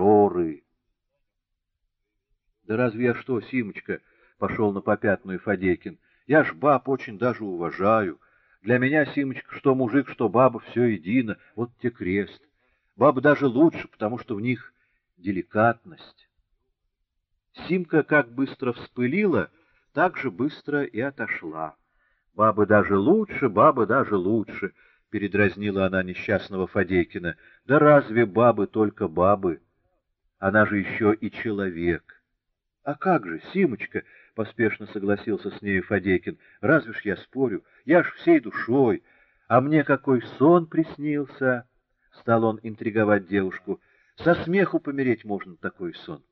мажоры. Да разве я что, Симочка, пошел на попятную Фадейкин, я ж баб очень даже уважаю. Для меня, Симочка, что мужик, что баба, все едино, вот те крест. Бабы даже лучше, потому что в них деликатность. Симка как быстро вспылила, так же быстро и отошла. Бабы даже лучше, бабы даже лучше, — передразнила она несчастного Фадейкина. Да разве бабы только бабы? Она же еще и человек. А как же, Симочка, — поспешно согласился с нею Фадейкин, — разве ж я спорю? Я ж всей душой. А мне какой сон приснился! Стал он интриговать девушку. Со смеху помереть можно такой сон.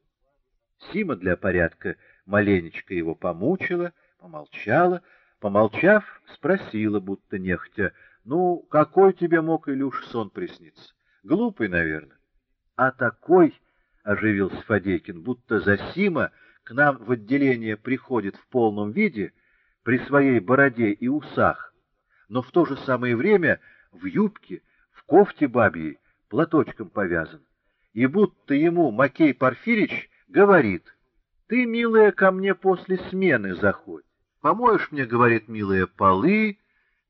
Сима для порядка маленечко его помучила, помолчала, помолчав, спросила, будто нехотя, «Ну, какой тебе мог, Илюш, сон присниться? Глупый, наверное». «А такой...» — оживился Фадейкин, будто за Сима к нам в отделение приходит в полном виде, при своей бороде и усах, но в то же самое время в юбке, в кофте бабьей, платочком повязан. И будто ему Макей Порфирич говорит, «Ты, милая, ко мне после смены заходь. Помоешь мне, — говорит, милая, — полы,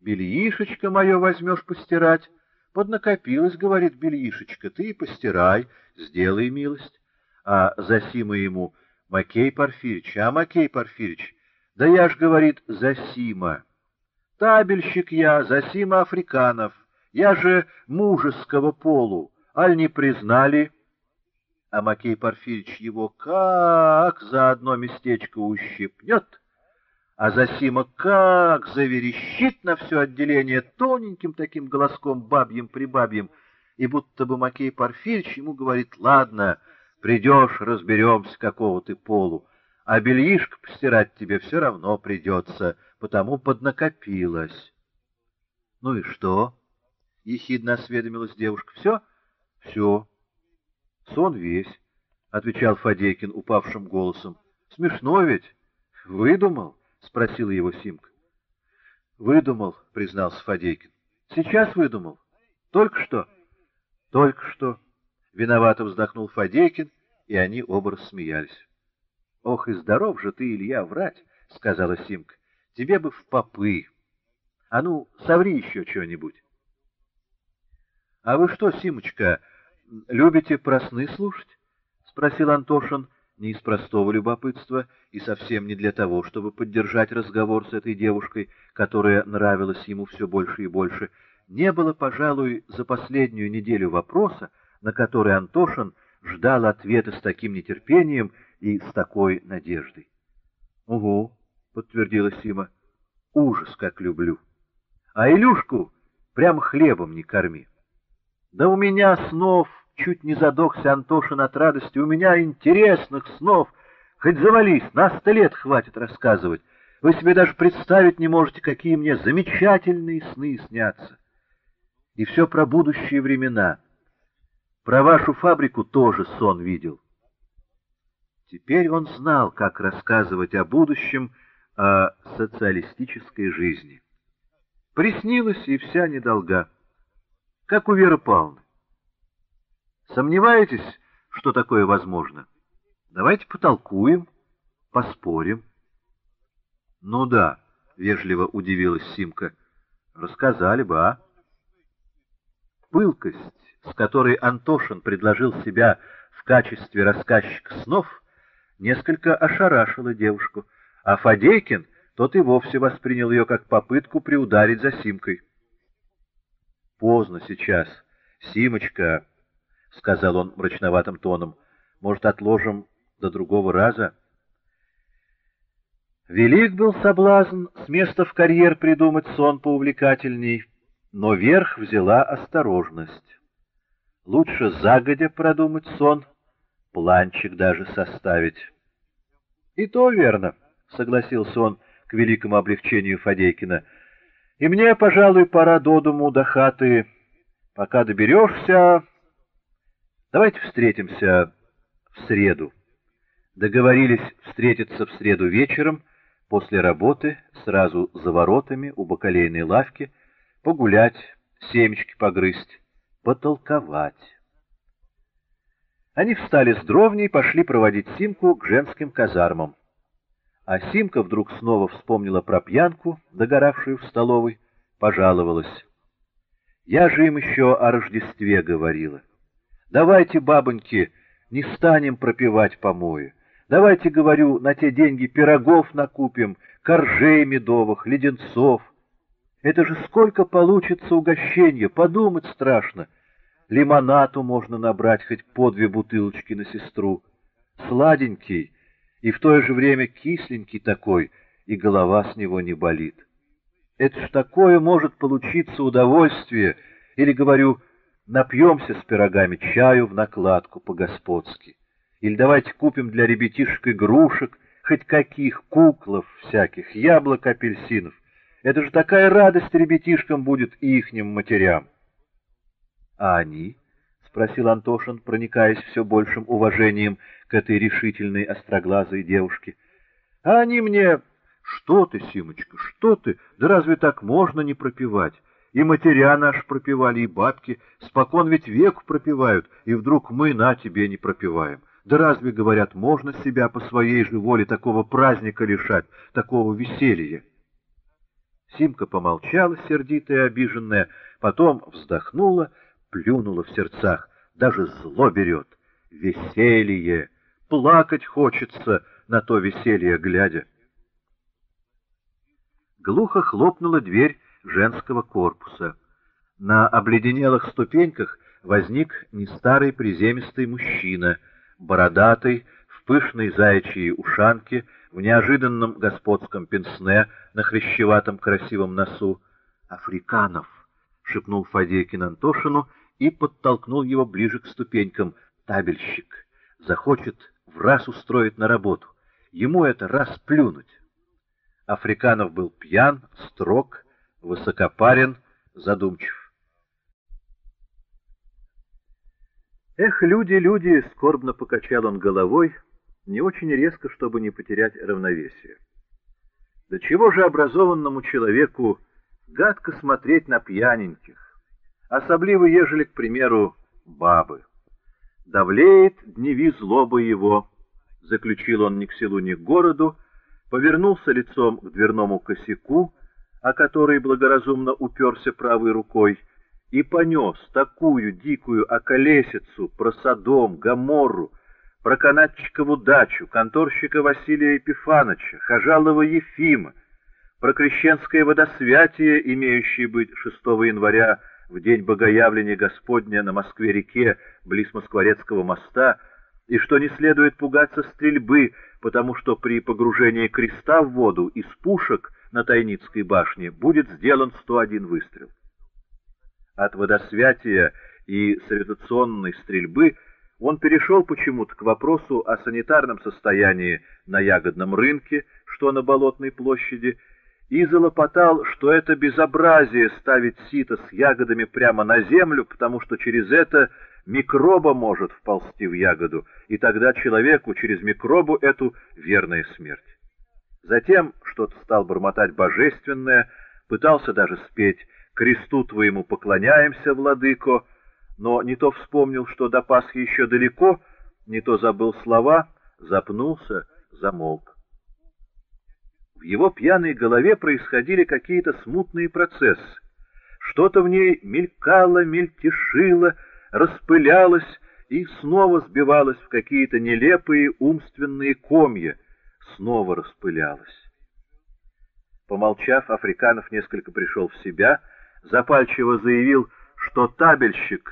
бельишечко мое возьмешь постирать. Поднакопилась, — говорит, — бельишечко, ты и постирай, сделай милость. А Засима ему, Макей Порфирич, а Макей Порфирич, да я ж, говорит, Засима. Табельщик я, Засима Африканов, я же мужеского полу, аль не признали, — а Макей Порфирич его как за одно местечко ущипнет, а Засима как заверещит на все отделение тоненьким таким голоском бабьим-прибабьим, и будто бы Макей Порфирич ему говорит, «Ладно, придешь, разберемся, какого ты полу, а бельишко постирать тебе все равно придется, потому поднакопилась». «Ну и что?» — ехидно осведомилась девушка. «Все?» «Все». Сон весь, — отвечал Фадейкин упавшим голосом. — Смешно ведь? — Выдумал? — спросила его Симка. — Выдумал, — признался Фадейкин. — Сейчас выдумал. Только что? — Только что. Виновато вздохнул Фадейкин, и они оба рассмеялись. — Ох, и здоров же ты, Илья, врать, — сказала Симка. — Тебе бы в попы. А ну, соври еще что-нибудь. — А вы что, Симочка, — любите про сны слушать? — спросил Антошин, не из простого любопытства и совсем не для того, чтобы поддержать разговор с этой девушкой, которая нравилась ему все больше и больше. Не было, пожалуй, за последнюю неделю вопроса, на который Антошин ждал ответа с таким нетерпением и с такой надеждой. — Угу, — подтвердила Сима, — ужас, как люблю. А Илюшку прямо хлебом не корми. Да у меня снов чуть не задохся Антошин от радости. У меня интересных снов. Хоть завались, на сто лет хватит рассказывать. Вы себе даже представить не можете, какие мне замечательные сны снятся. И все про будущие времена. Про вашу фабрику тоже сон видел. Теперь он знал, как рассказывать о будущем, о социалистической жизни. Приснилась и вся недолга как у Веры Павловны. Сомневаетесь, что такое возможно? Давайте потолкуем, поспорим. Ну да, вежливо удивилась Симка. Рассказали бы, а? Пылкость, с которой Антошин предложил себя в качестве рассказчика снов, несколько ошарашила девушку, а Фадейкин, тот и вовсе воспринял ее как попытку приударить за Симкой. Поздно сейчас. Симочка, — сказал он мрачноватым тоном, — может, отложим до другого раза? Велик был соблазн с места в карьер придумать сон поувлекательней, но верх взяла осторожность. Лучше загодя продумать сон, планчик даже составить. — И то верно, — согласился он к великому облегчению Фадейкина, — и мне, пожалуй, пора до дому, до хаты. Пока доберешься... Давайте встретимся в среду. Договорились встретиться в среду вечером, после работы, сразу за воротами, у бакалейной лавки, погулять, семечки погрызть, потолковать. Они встали с дровней пошли проводить Симку к женским казармам. А Симка вдруг снова вспомнила про пьянку, догоравшую в столовой, пожаловалась. Я же им еще о Рождестве говорила. Давайте, бабоньки, не станем пропивать помои. Давайте, говорю, на те деньги пирогов накупим, коржей медовых, леденцов. Это же сколько получится угощенья, подумать страшно. Лимонату можно набрать хоть по две бутылочки на сестру. Сладенький и в то же время кисленький такой, и голова с него не болит. Это ж такое может получиться удовольствие, или, говорю, напьемся с пирогами чаю в накладку по-господски. Или давайте купим для ребятишек игрушек, хоть каких, куклов всяких, яблок, апельсинов. Это же такая радость ребятишкам будет и ихним матерям. — А они? — спросил Антошин, проникаясь все большим уважением к этой решительной остроглазой девушке. — А они мне... Что ты, Симочка, что ты? Да разве так можно не пропивать? И матеря наши пропивали, и бабки. Спокон ведь век пропивают, и вдруг мы на тебе не пропиваем. Да разве, говорят, можно себя по своей же воле такого праздника лишать, такого веселья? Симка помолчала, сердитая и обиженная, потом вздохнула, плюнула в сердцах. Даже зло берет. Веселье! Плакать хочется на то веселье глядя. Глухо хлопнула дверь женского корпуса. На обледенелых ступеньках возник не старый приземистый мужчина — бородатый, в пышной заячьей ушанке, в неожиданном господском пенсне на хрящеватом красивом носу. «Африканов!» — шепнул Фадейкин Антошину и подтолкнул его ближе к ступенькам. «Табельщик! Захочет в раз устроить на работу. Ему это раз плюнуть!» Африканов был пьян, строг, высокопарен, задумчив. Эх, люди, люди, скорбно покачал он головой, не очень резко, чтобы не потерять равновесие. Да чего же образованному человеку гадко смотреть на пьяненьких, особливо ежели, к примеру, бабы. Давлеет дневи злоба его, заключил он ни к селу, ни к городу, повернулся лицом к дверному косяку, о который благоразумно уперся правой рукой, и понес такую дикую околесицу про Содом, Гоморру, про канатчикову дачу, конторщика Василия Епифановича, Хожалова Ефима, про крещенское водосвятие, имеющее быть 6 января в день Богоявления Господня на Москве-реке, близ Москворецкого моста, и что не следует пугаться стрельбы, потому что при погружении креста в воду из пушек на Тайницкой башне будет сделан 101 выстрел от водосвятия и санитационной стрельбы, он перешел почему-то к вопросу о санитарном состоянии на ягодном рынке, что на Болотной площади, и залопотал, что это безобразие ставить сито с ягодами прямо на землю, потому что через это микроба может вползти в ягоду, и тогда человеку через микробу эту верная смерть. Затем что-то стал бормотать божественное, пытался даже спеть кресту твоему поклоняемся, владыко, но не то вспомнил, что до Пасхи еще далеко, не то забыл слова, запнулся, замолк. В его пьяной голове происходили какие-то смутные процессы. Что-то в ней мелькало, мельтешило, распылялось и снова сбивалось в какие-то нелепые умственные комья, снова распылялось. Помолчав, Африканов несколько пришел в себя — запальчиво заявил, что табельщик